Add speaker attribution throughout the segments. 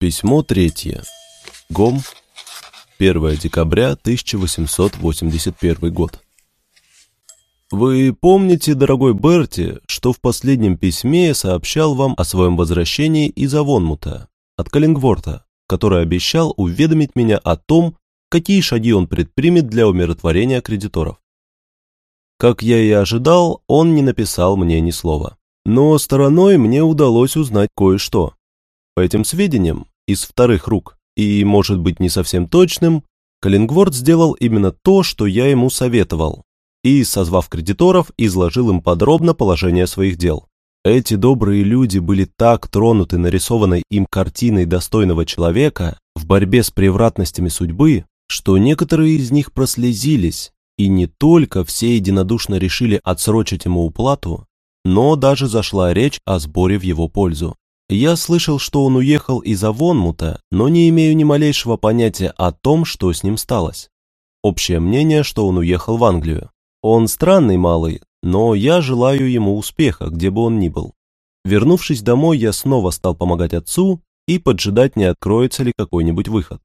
Speaker 1: Письмо третье. Гом. 1 декабря 1881 год. Вы помните, дорогой Берти, что в последнем письме я сообщал вам о своем возвращении из Авонмута, от Каллингворта, который обещал уведомить меня о том, какие шаги он предпримет для умиротворения кредиторов. Как я и ожидал, он не написал мне ни слова. Но стороной мне удалось узнать кое-что. По этим сведениям, из вторых рук, и, может быть, не совсем точным, Каллингворд сделал именно то, что я ему советовал, и, созвав кредиторов, изложил им подробно положение своих дел. Эти добрые люди были так тронуты нарисованной им картиной достойного человека в борьбе с превратностями судьбы, что некоторые из них прослезились, и не только все единодушно решили отсрочить ему уплату, но даже зашла речь о сборе в его пользу. Я слышал, что он уехал из Авонмута, но не имею ни малейшего понятия о том, что с ним сталось. Общее мнение, что он уехал в Англию. Он странный малый, но я желаю ему успеха, где бы он ни был. Вернувшись домой, я снова стал помогать отцу и поджидать, не откроется ли какой-нибудь выход.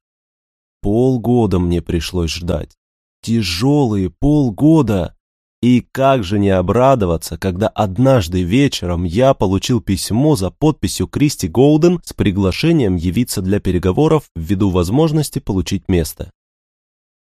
Speaker 1: Полгода мне пришлось ждать. Тяжелые полгода. И как же не обрадоваться, когда однажды вечером я получил письмо за подписью Кристи Голден с приглашением явиться для переговоров ввиду возможности получить место.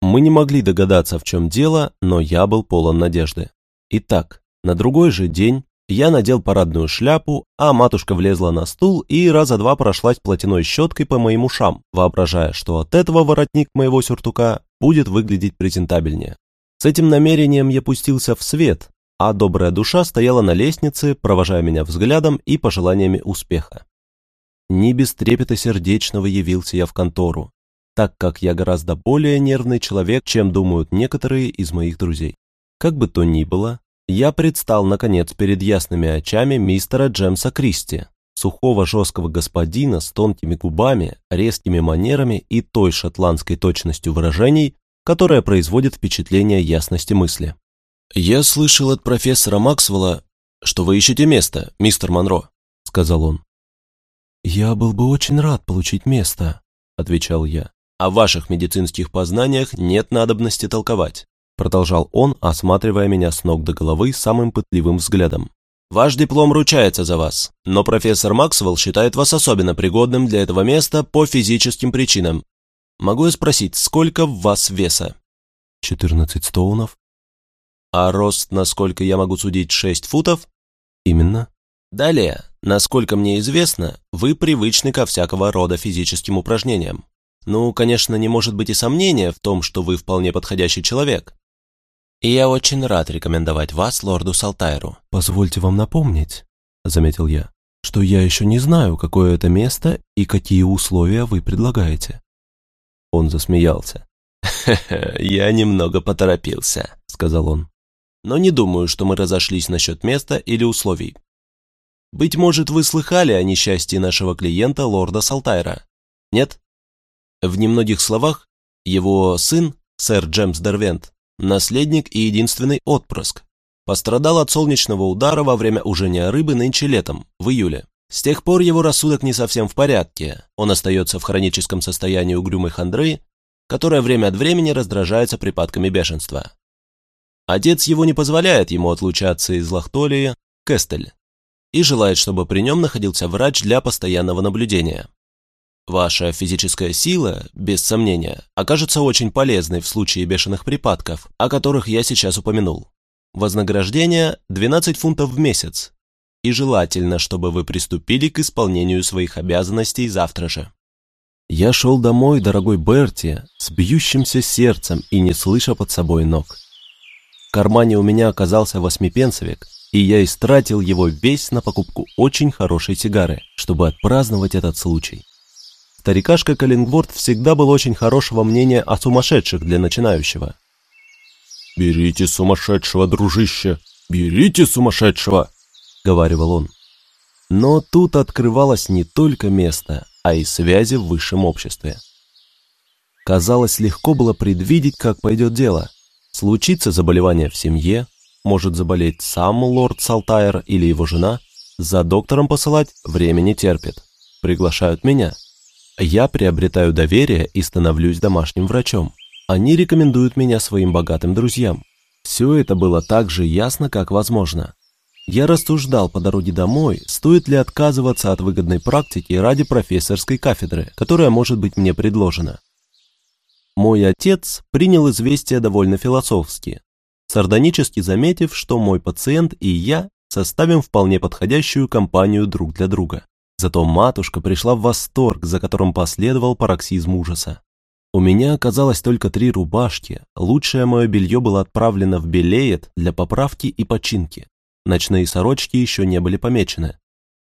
Speaker 1: Мы не могли догадаться, в чем дело, но я был полон надежды. Итак, на другой же день я надел парадную шляпу, а матушка влезла на стул и раза два прошлась платяной щеткой по моим ушам, воображая, что от этого воротник моего сюртука будет выглядеть презентабельнее. С этим намерением я пустился в свет, а добрая душа стояла на лестнице, провожая меня взглядом и пожеланиями успеха. Не без трепета сердечного явился я в контору, так как я гораздо более нервный человек, чем думают некоторые из моих друзей. Как бы то ни было, я предстал, наконец, перед ясными очами мистера Джемса Кристи, сухого жесткого господина с тонкими губами, резкими манерами и той шотландской точностью выражений, которая производит впечатление ясности мысли. «Я слышал от профессора Максвелла, что вы ищете место, мистер Монро», — сказал он. «Я был бы очень рад получить место», — отвечал я. «О ваших медицинских познаниях нет надобности толковать», — продолжал он, осматривая меня с ног до головы самым пытливым взглядом. Ваш диплом ручается за вас, но профессор Максвелл считает вас особенно пригодным для этого места по физическим причинам. Могу я спросить, сколько в вас веса? 14 стоунов. А рост, насколько я могу судить, 6 футов? Именно. Далее, насколько мне известно, вы привычны ко всякого рода физическим упражнениям. Ну, конечно, не может быть и сомнения в том, что вы вполне подходящий человек. И я очень рад рекомендовать вас лорду Салтайру. Позвольте вам напомнить, заметил я, что я еще не знаю, какое это место и какие условия вы предлагаете. Он засмеялся. «Я немного поторопился», — сказал он. «Но не думаю, что мы разошлись насчет места или условий. Быть может, вы слыхали о несчастье нашего клиента, лорда Салтайра? Нет? В немногих словах, его сын, сэр Джемс Дервент, наследник и единственный отпрыск. Пострадал от солнечного удара во время ужения рыбы нынче летом, в июле. С тех пор его рассудок не совсем в порядке, он остается в хроническом состоянии угрюмой хандры, которая время от времени раздражается припадками бешенства. Отец его не позволяет ему отлучаться из Лахтолии, Кестель, и желает, чтобы при нем находился врач для постоянного наблюдения. Ваша физическая сила, без сомнения, окажется очень полезной в случае бешеных припадков, о которых я сейчас упомянул. Вознаграждение 12 фунтов в месяц. И желательно, чтобы вы приступили к исполнению своих обязанностей завтра же. Я шел домой, дорогой Берти, с бьющимся сердцем и не слыша под собой ног. В кармане у меня оказался восьмипенсовик, и я истратил его весь на покупку очень хорошей сигары, чтобы отпраздновать этот случай. Старикашка Каллингворд всегда был очень хорошего мнения о сумасшедших для начинающего.
Speaker 2: «Берите сумасшедшего, дружище! Берите сумасшедшего!» — говаривал он.
Speaker 1: Но тут открывалось не только место, а и связи в высшем обществе. Казалось, легко было предвидеть, как пойдет дело. Случится заболевание в семье, может заболеть сам лорд Салтайр или его жена, за доктором посылать время не терпит. Приглашают меня. Я приобретаю доверие и становлюсь домашним врачом. Они рекомендуют меня своим богатым друзьям. Все это было так же ясно, как возможно. Я рассуждал по дороге домой, стоит ли отказываться от выгодной практики ради профессорской кафедры, которая может быть мне предложена. Мой отец принял известие довольно философски, сардонически заметив, что мой пациент и я составим вполне подходящую компанию друг для друга. Зато матушка пришла в восторг, за которым последовал пароксизм ужаса. У меня оказалось только три рубашки, лучшее мое белье было отправлено в Белеет для поправки и починки. Ночные сорочки еще не были помечены.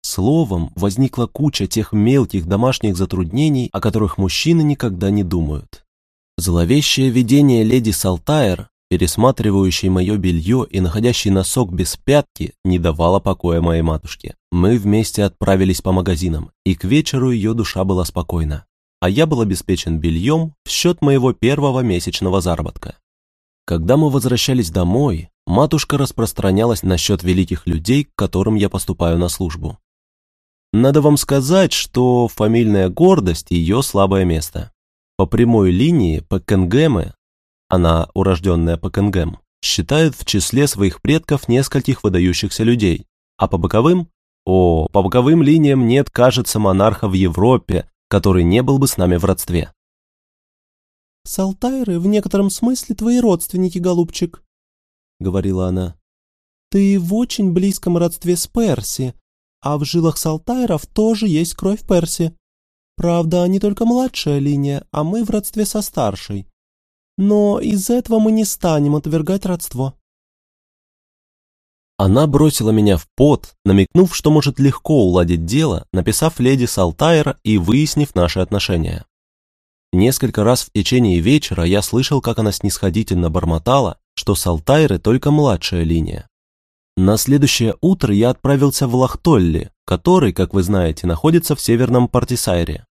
Speaker 1: Словом, возникла куча тех мелких домашних затруднений, о которых мужчины никогда не думают. Зловещее видение леди Салтайр, пересматривающей мое белье и находящей носок без пятки, не давало покоя моей матушке. Мы вместе отправились по магазинам, и к вечеру ее душа была спокойна, а я был обеспечен бельем в счет моего первого месячного заработка. Когда мы возвращались домой, матушка распространялась насчет великих людей, к которым я поступаю на службу. Надо вам сказать, что фамильная гордость – ее слабое место. По прямой линии Пекенгемы, она урожденная Пекенгем, считают в числе своих предков нескольких выдающихся людей, а по боковым – о, по боковым линиям нет, кажется, монарха в Европе, который не был бы с нами в родстве.
Speaker 3: «Салтайры в некотором смысле твои родственники, голубчик», — говорила она. «Ты в очень близком родстве с Перси, а в жилах Салтайров тоже есть кровь Перси. Правда, не только младшая линия, а мы в родстве со старшей. Но из этого мы не станем отвергать родство».
Speaker 1: Она бросила меня в пот, намекнув, что может легко уладить дело, написав леди Салтайра и выяснив наши отношения. Несколько раз в течение вечера я слышал, как она снисходительно бормотала, что с Алтайры только младшая линия. На следующее утро я отправился в Лахтолли, который, как вы знаете, находится в северном Партисайре.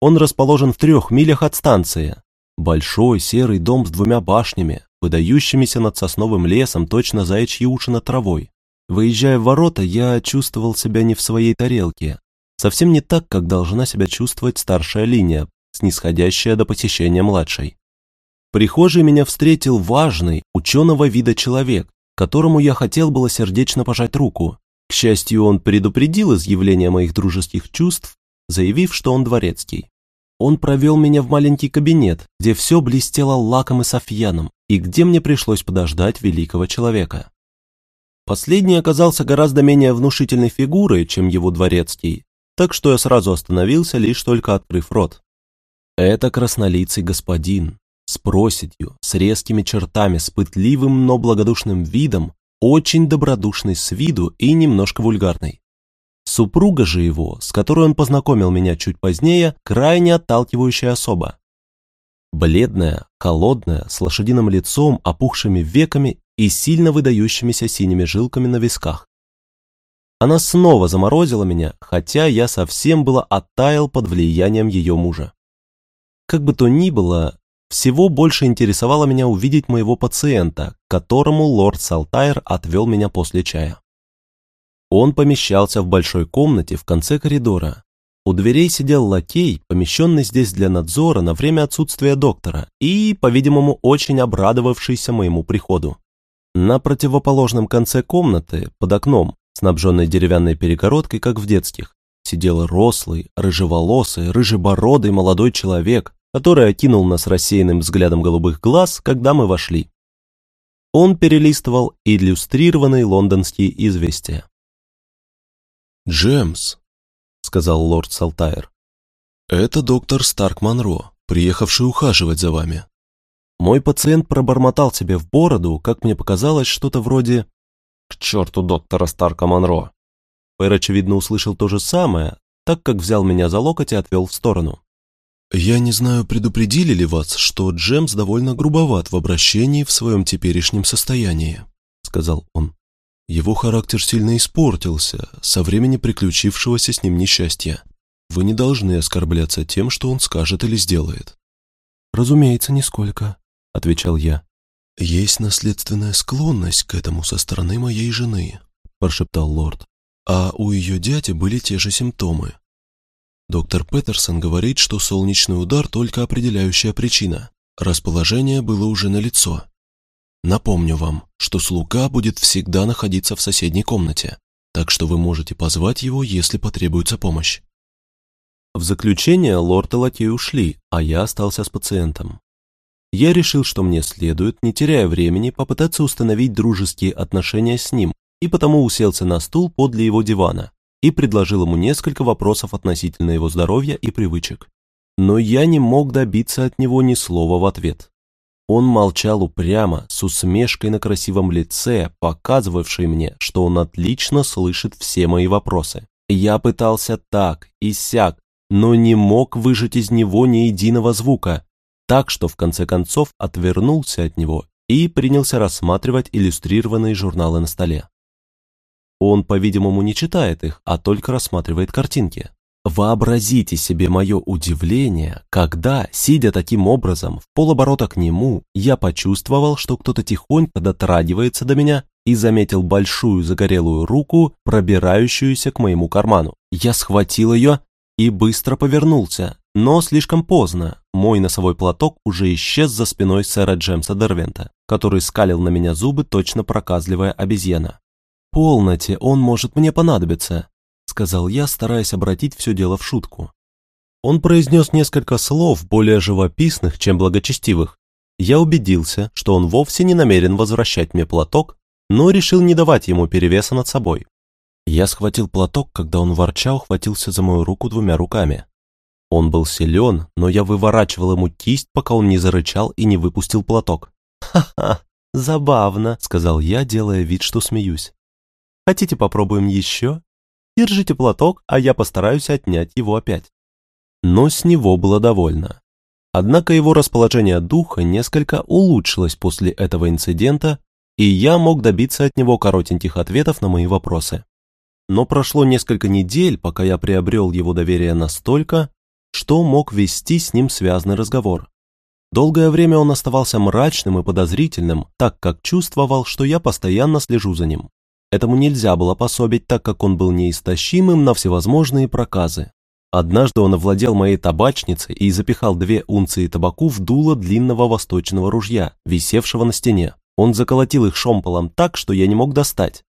Speaker 1: Он расположен в трех милях от станции. Большой серый дом с двумя башнями, выдающимися над сосновым лесом точно заячьи уши над травой. Выезжая в ворота, я чувствовал себя не в своей тарелке. Совсем не так, как должна себя чувствовать старшая линия, снисходящая до посещения младшей. Прихожей меня встретил важный, ученого вида человек, которому я хотел было сердечно пожать руку. К счастью, он предупредил изъявление моих дружеских чувств, заявив, что он дворецкий. Он провел меня в маленький кабинет, где все блестело лаком и софьяном, и где мне пришлось подождать великого человека. Последний оказался гораздо менее внушительной фигурой, чем его дворецкий, так что я сразу остановился, лишь только открыв рот. Это краснолицый господин, с проседью, с резкими чертами, с пытливым, но благодушным видом, очень добродушный с виду и немножко вульгарный. Супруга же его, с которой он познакомил меня чуть позднее, крайне отталкивающая особа. Бледная, холодная, с лошадиным лицом, опухшими веками и сильно выдающимися синими жилками на висках. Она снова заморозила меня, хотя я совсем было оттаял под влиянием ее мужа. Как бы то ни было, всего больше интересовало меня увидеть моего пациента, которому лорд Салтайр отвел меня после чая. Он помещался в большой комнате в конце коридора. У дверей сидел лакей, помещенный здесь для надзора на время отсутствия доктора и, по-видимому, очень обрадовавшийся моему приходу. На противоположном конце комнаты, под окном, снабженной деревянной перегородкой, как в детских, сидел рослый, рыжеволосый, рыжебородый молодой человек, который окинул нас рассеянным взглядом голубых глаз, когда мы вошли. Он перелистывал иллюстрированные лондонские известия.
Speaker 2: «Джемс», — сказал лорд Салтайр, — «это доктор Старк Монро, приехавший ухаживать за вами».
Speaker 1: Мой пациент пробормотал себе в бороду, как мне показалось, что-то вроде «К черту доктора Старка Монро». Пэр, очевидно, услышал то же самое, так как взял меня за локоть и отвел в сторону.
Speaker 2: «Я не знаю, предупредили ли вас, что Джемс довольно грубоват в обращении в своем теперешнем состоянии», — сказал он. «Его характер сильно испортился со времени приключившегося с ним несчастья. Вы не должны оскорбляться тем, что он скажет или сделает».
Speaker 1: «Разумеется, нисколько», — отвечал я.
Speaker 2: «Есть наследственная склонность к этому со стороны моей жены», — прошептал лорд. «А у ее дяди были те же симптомы. Доктор Петерсон говорит, что солнечный удар только определяющая причина. Расположение было уже налицо. Напомню вам, что слуга будет всегда находиться в соседней комнате, так что вы можете позвать его, если потребуется помощь.
Speaker 1: В заключение лорд и лакей ушли, а я остался с пациентом. Я решил, что мне следует, не теряя времени, попытаться установить дружеские отношения с ним, и потому уселся на стул подле его дивана и предложил ему несколько вопросов относительно его здоровья и привычек. Но я не мог добиться от него ни слова в ответ. Он молчал упрямо, с усмешкой на красивом лице, показывавшей мне, что он отлично слышит все мои вопросы. Я пытался так и сяк, но не мог выжать из него ни единого звука, так что в конце концов отвернулся от него и принялся рассматривать иллюстрированные журналы на столе. Он, по-видимому, не читает их, а только рассматривает картинки. Вообразите себе мое удивление, когда, сидя таким образом, в полоборота к нему, я почувствовал, что кто-то тихонько дотрагивается до меня и заметил большую загорелую руку, пробирающуюся к моему карману. Я схватил ее и быстро повернулся, но слишком поздно. Мой носовой платок уже исчез за спиной сэра Джемса Дервента, который скалил на меня зубы, точно проказливая обезьяна. «Полноте, он может мне понадобиться», — сказал я, стараясь обратить все дело в шутку. Он произнес несколько слов, более живописных, чем благочестивых. Я убедился, что он вовсе не намерен возвращать мне платок, но решил не давать ему перевеса над собой. Я схватил платок, когда он ворча ухватился за мою руку двумя руками. Он был силен, но я выворачивал ему кисть, пока он не зарычал и не выпустил платок. «Ха-ха, забавно», — сказал я, делая вид, что смеюсь. «Хотите, попробуем еще? Держите платок, а я постараюсь отнять его опять». Но с него было довольно. Однако его расположение духа несколько улучшилось после этого инцидента, и я мог добиться от него коротеньких ответов на мои вопросы. Но прошло несколько недель, пока я приобрел его доверие настолько, что мог вести с ним связанный разговор. Долгое время он оставался мрачным и подозрительным, так как чувствовал, что я постоянно слежу за ним. Этому нельзя было пособить, так как он был неистощимым на всевозможные проказы. Однажды он овладел моей табачницей и запихал две унции табаку в дуло длинного восточного ружья, висевшего на стене. Он заколотил их шомполом так, что я не мог достать.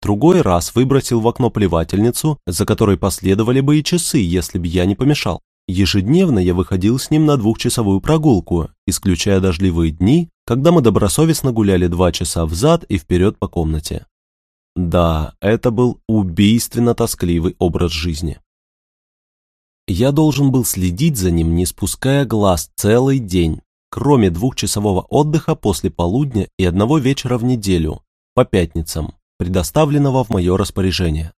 Speaker 1: Другой раз выбросил в окно плевательницу, за которой последовали бы и часы, если бы я не помешал. Ежедневно я выходил с ним на двухчасовую прогулку, исключая дождливые дни, когда мы добросовестно гуляли два часа взад и вперед по комнате. Да, это был убийственно тоскливый образ жизни. Я должен был следить за ним, не спуская глаз целый день, кроме двухчасового отдыха после полудня и одного вечера в неделю, по пятницам предоставленного в мое распоряжение.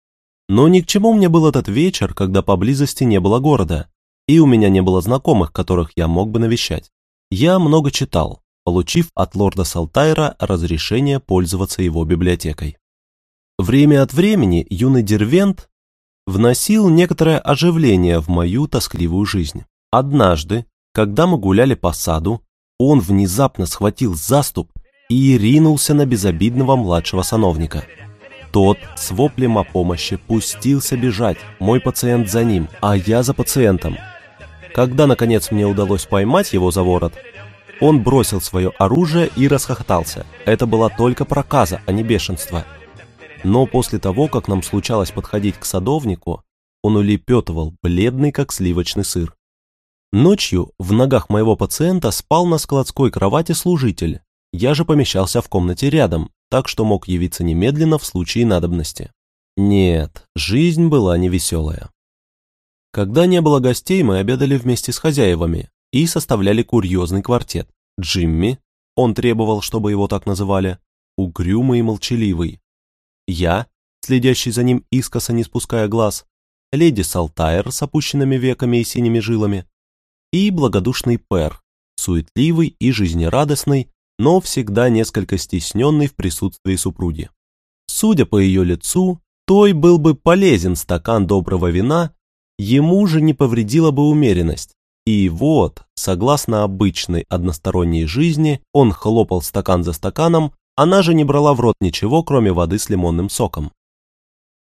Speaker 1: Но ни к чему мне был этот вечер, когда поблизости не было города, и у меня не было знакомых, которых я мог бы навещать. Я много читал, получив от лорда Салтайра разрешение пользоваться его библиотекой. Время от времени юный Дервент вносил некоторое оживление в мою тоскливую жизнь. Однажды, когда мы гуляли по саду, он внезапно схватил заступ и ринулся на безобидного младшего сановника. Тот с воплем о помощи пустился бежать, мой пациент за ним, а я за пациентом. Когда, наконец, мне удалось поймать его за ворот, он бросил свое оружие и расхохотался. Это была только проказа, а не бешенство. Но после того, как нам случалось подходить к садовнику, он улепетывал, бледный, как сливочный сыр. Ночью в ногах моего пациента спал на складской кровати служитель, я же помещался в комнате рядом, так что мог явиться немедленно в случае надобности. Нет, жизнь была невеселая. Когда не было гостей, мы обедали вместе с хозяевами и составляли курьезный квартет. Джимми, он требовал, чтобы его так называли, угрюмый и молчаливый. Я, следящий за ним искоса не спуская глаз, леди Салтайр с опущенными веками и синими жилами, и благодушный Пер, суетливый и жизнерадостный, но всегда несколько стесненный в присутствии супруги. Судя по ее лицу, той был бы полезен стакан доброго вина, ему же не повредила бы умеренность. И вот, согласно обычной односторонней жизни, он хлопал стакан за стаканом, она же не брала в рот ничего, кроме воды с лимонным соком.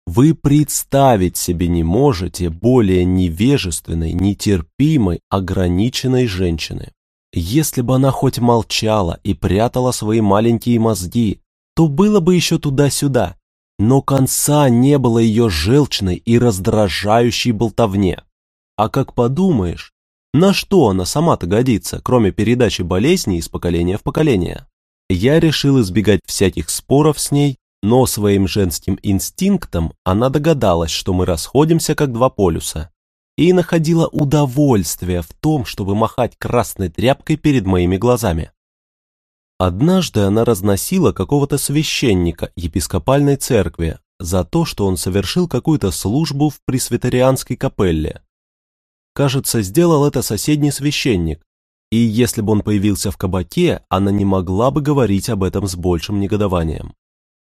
Speaker 1: Вы представить себе не можете более невежественной, нетерпимой, ограниченной женщины. Если бы она хоть молчала и прятала свои маленькие мозги, то было бы еще туда-сюда, но конца не было ее желчной и раздражающей болтовне. А как подумаешь, на что она сама-то годится, кроме передачи болезней из поколения в поколение? Я решил избегать всяких споров с ней но своим женским инстинктом она догадалась, что мы расходимся как два полюса, и находила удовольствие в том, чтобы махать красной тряпкой перед моими глазами. Однажды она разносила какого-то священника епископальной церкви за то, что он совершил какую-то службу в пресвитерианской капелле. Кажется, сделал это соседний священник, и если бы он появился в кабаке, она не могла бы говорить об этом с большим негодованием.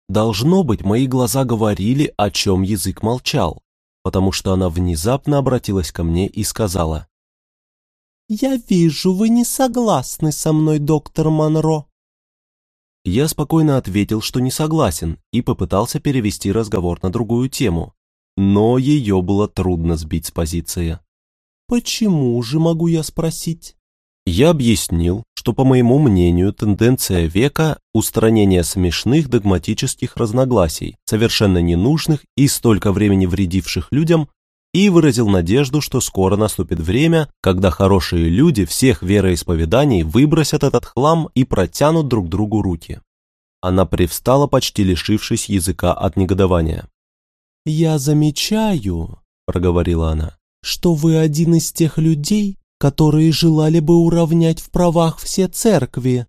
Speaker 1: Должно быть, мои глаза говорили, о чем язык молчал, потому что она внезапно обратилась ко мне и сказала.
Speaker 3: «Я вижу, вы не согласны со мной, доктор Монро».
Speaker 1: Я спокойно ответил, что не согласен, и попытался перевести разговор на другую тему, но ее было трудно сбить с позиции.
Speaker 3: «Почему же, могу я спросить?»
Speaker 1: Я объяснил, что, по моему мнению, тенденция века – устранение смешных догматических разногласий, совершенно ненужных и столько времени вредивших людям, и выразил надежду, что скоро наступит время, когда хорошие люди всех вероисповеданий выбросят этот хлам и протянут друг другу руки. Она привстала, почти лишившись языка от негодования.
Speaker 3: «Я замечаю», – проговорила она, – «что вы один из тех людей, которые желали бы уравнять в правах все церкви».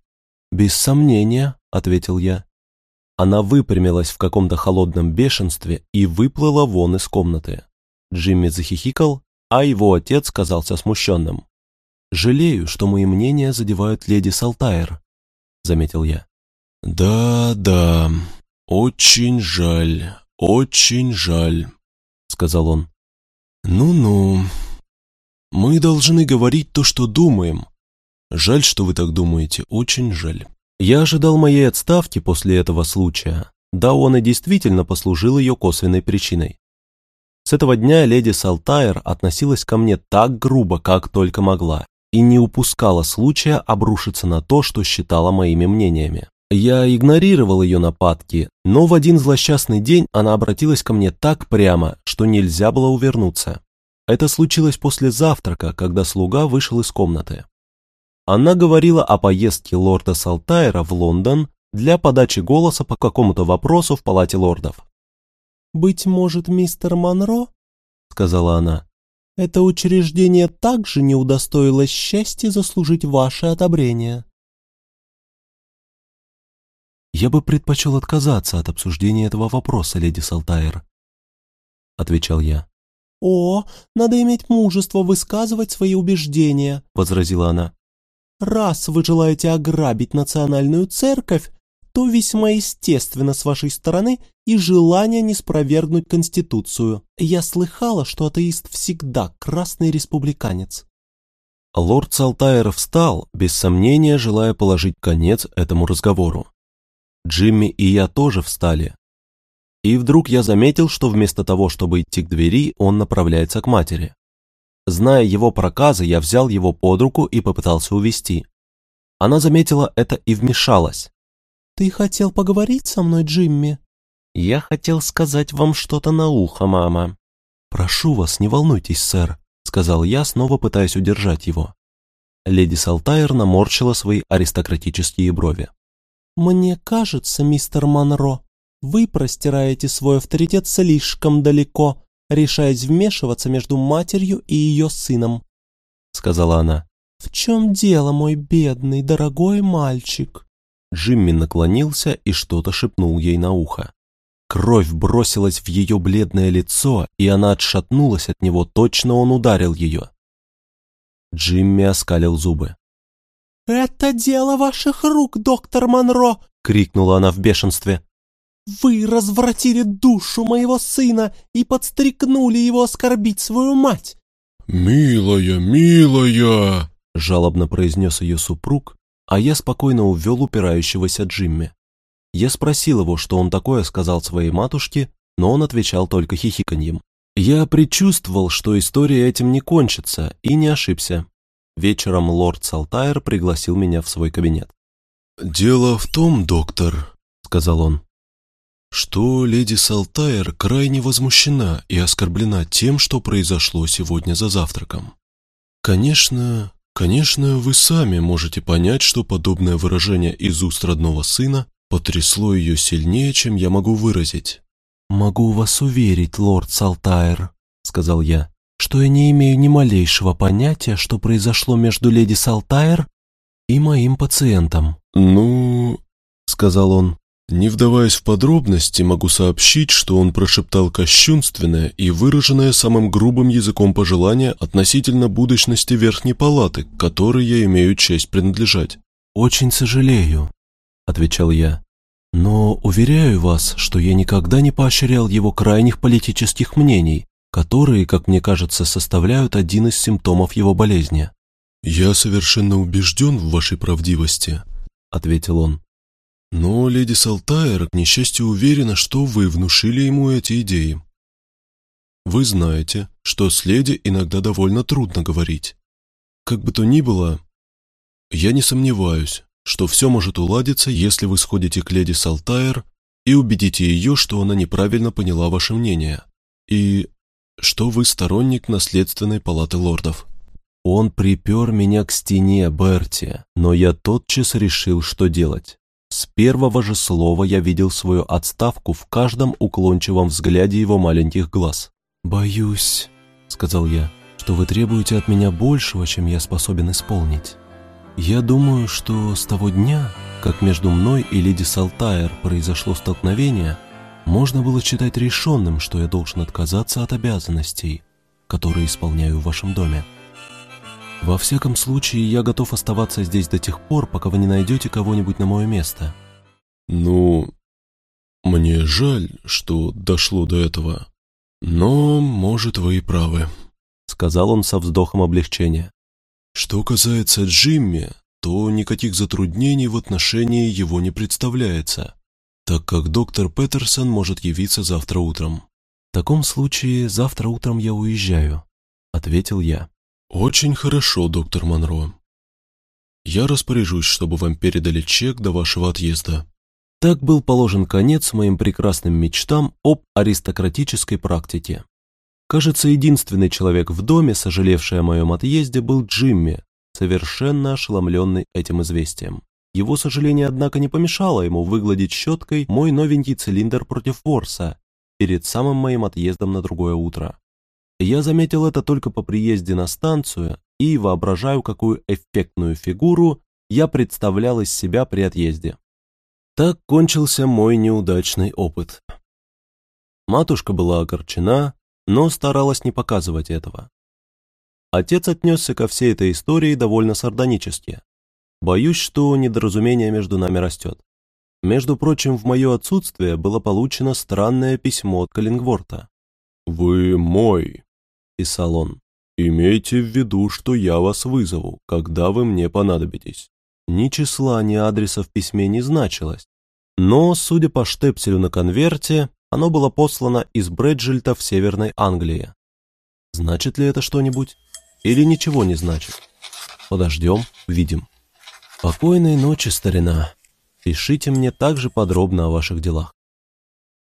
Speaker 1: «Без сомнения», — ответил я. Она выпрямилась в каком-то холодном бешенстве и выплыла вон из комнаты. Джимми захихикал, а его отец казался смущенным. «Жалею, что мои мнения задевают леди Салтайр», — заметил я.
Speaker 2: «Да, да, очень жаль, очень жаль», — сказал он. «Ну-ну, мы должны говорить то, что думаем. Жаль, что вы так думаете, очень жаль.
Speaker 1: Я ожидал моей отставки после этого случая. Да, он и действительно послужил ее косвенной причиной. С этого дня леди Салтайр относилась ко мне так грубо, как только могла, и не упускала случая обрушиться на то, что считала моими мнениями. Я игнорировал ее нападки, но в один злосчастный день она обратилась ко мне так прямо, что нельзя было увернуться. Это случилось после завтрака, когда слуга вышел из комнаты. Она говорила о поездке лорда Салтайра в Лондон для подачи голоса по какому-то вопросу в палате лордов.
Speaker 3: «Быть может, мистер Монро, — сказала она, — это учреждение также не удостоилось счастья заслужить ваше одобрение».
Speaker 2: «Я бы предпочел отказаться от обсуждения этого вопроса, леди Салтайр», — отвечал я.
Speaker 3: «О, надо иметь мужество высказывать свои убеждения», — возразила она. «Раз вы желаете ограбить национальную церковь, то весьма естественно с вашей стороны и желание не спровергнуть Конституцию. Я слыхала, что атеист всегда красный республиканец».
Speaker 1: Лорд Салтайр встал, без сомнения желая положить конец этому разговору. Джимми и я тоже встали, и вдруг я заметил, что вместо того, чтобы идти к двери, он направляется к матери. Зная его проказы, я взял его под руку и попытался увести. Она заметила это и вмешалась.
Speaker 3: «Ты хотел поговорить со мной, Джимми?»
Speaker 1: «Я хотел сказать вам что-то на ухо, мама».
Speaker 2: «Прошу вас, не волнуйтесь, сэр», — сказал я, снова пытаясь удержать его. Леди Салтайр наморщила свои аристократические брови.
Speaker 3: «Мне кажется, мистер Монро, вы простираете свой авторитет слишком далеко, решаясь вмешиваться между матерью и ее сыном», — сказала она. «В чем дело, мой бедный, дорогой мальчик?»
Speaker 1: Джимми наклонился и что-то шепнул ей на ухо. Кровь бросилась в ее бледное лицо, и она отшатнулась от него, точно он ударил ее. Джимми оскалил зубы.
Speaker 3: «Это дело ваших рук, доктор Монро!» — крикнула она в бешенстве. Вы развратили душу моего сына и подстрекнули его оскорбить свою мать!»
Speaker 2: «Милая, милая!»
Speaker 1: — жалобно произнес ее супруг, а я спокойно увел упирающегося Джимми. Я спросил его, что он такое сказал своей матушке, но он отвечал только хихиканьем. Я предчувствовал, что история этим не кончится, и не ошибся. Вечером лорд Салтайр пригласил меня в свой кабинет.
Speaker 2: «Дело в том, доктор», — сказал он, что леди Салтайр крайне возмущена и оскорблена тем, что произошло сегодня за завтраком. Конечно, конечно, вы сами можете понять, что подобное выражение из уст родного сына потрясло ее сильнее, чем я могу выразить.
Speaker 3: «Могу вас уверить, лорд Салтайр», — сказал я, «что я не имею ни малейшего понятия, что произошло между леди Салтайр и моим пациентом».
Speaker 2: «Ну...» — сказал он. Не вдаваясь в подробности, могу сообщить, что он прошептал кощунственное и выраженное самым грубым языком пожелание относительно будущности Верхней Палаты, к которой я имею честь принадлежать.
Speaker 3: «Очень сожалею», — отвечал я. «Но уверяю вас, что я никогда не поощрял его крайних политических мнений, которые, как мне кажется, составляют один из симптомов его болезни».
Speaker 2: «Я совершенно убежден в вашей правдивости», — ответил он. Но леди Салтайр, к несчастью, уверена, что вы внушили ему эти идеи. Вы знаете, что с леди иногда довольно трудно говорить. Как бы то ни было, я не сомневаюсь, что все может уладиться, если вы сходите к леди Салтайр и убедите ее, что она неправильно поняла ваше мнение, и что вы сторонник наследственной палаты лордов.
Speaker 1: Он припер меня к стене, Берти, но я тотчас решил, что делать. С первого же слова я видел свою отставку в каждом уклончивом взгляде его маленьких глаз.
Speaker 3: «Боюсь», — сказал я, — «что вы требуете от меня большего, чем я способен исполнить. Я думаю, что с того дня, как между мной и леди Салтайр произошло столкновение, можно было считать решенным, что я должен отказаться от обязанностей, которые исполняю в вашем доме. Во всяком случае, я готов оставаться здесь до тех пор, пока вы не найдете кого-нибудь на мое место.
Speaker 2: Ну, мне жаль, что дошло до этого. Но, может, вы и правы,
Speaker 1: сказал он со вздохом облегчения.
Speaker 2: Что касается Джимми, то никаких затруднений в отношении его не представляется, так как доктор Петерсон может явиться завтра утром.
Speaker 3: В таком случае завтра утром я уезжаю, ответил я.
Speaker 2: «Очень хорошо, доктор Монро. Я распоряжусь, чтобы вам передали чек до вашего отъезда».
Speaker 1: Так был положен конец моим прекрасным мечтам об аристократической практике. Кажется, единственный человек в доме, сожалевший о моем отъезде, был Джимми, совершенно ошеломленный этим известием. Его сожаление, однако, не помешало ему выгладить щеткой мой новенький цилиндр против ворса перед самым моим отъездом на другое утро. Я заметил это только по приезде на станцию и воображаю, какую эффектную фигуру я представлял из себя при отъезде. Так кончился мой неудачный опыт. Матушка была огорчена, но старалась не показывать этого. Отец отнесся ко всей этой истории довольно сардонически. Боюсь, что недоразумение между нами растет. Между прочим, в мое отсутствие было получено странное письмо от Каллингворта.
Speaker 2: «Вы мой»,
Speaker 1: писал он.
Speaker 2: «Имейте в виду, что я вас вызову, когда вы мне понадобитесь».
Speaker 1: Ни числа, ни адреса в письме не значилось, но, судя по штепселю на конверте, оно было послано из Брэджельта в Северной Англии. Значит ли это что-нибудь? Или ничего не значит? Подождем, видим. Спокойной ночи, старина. Пишите мне также подробно о ваших делах.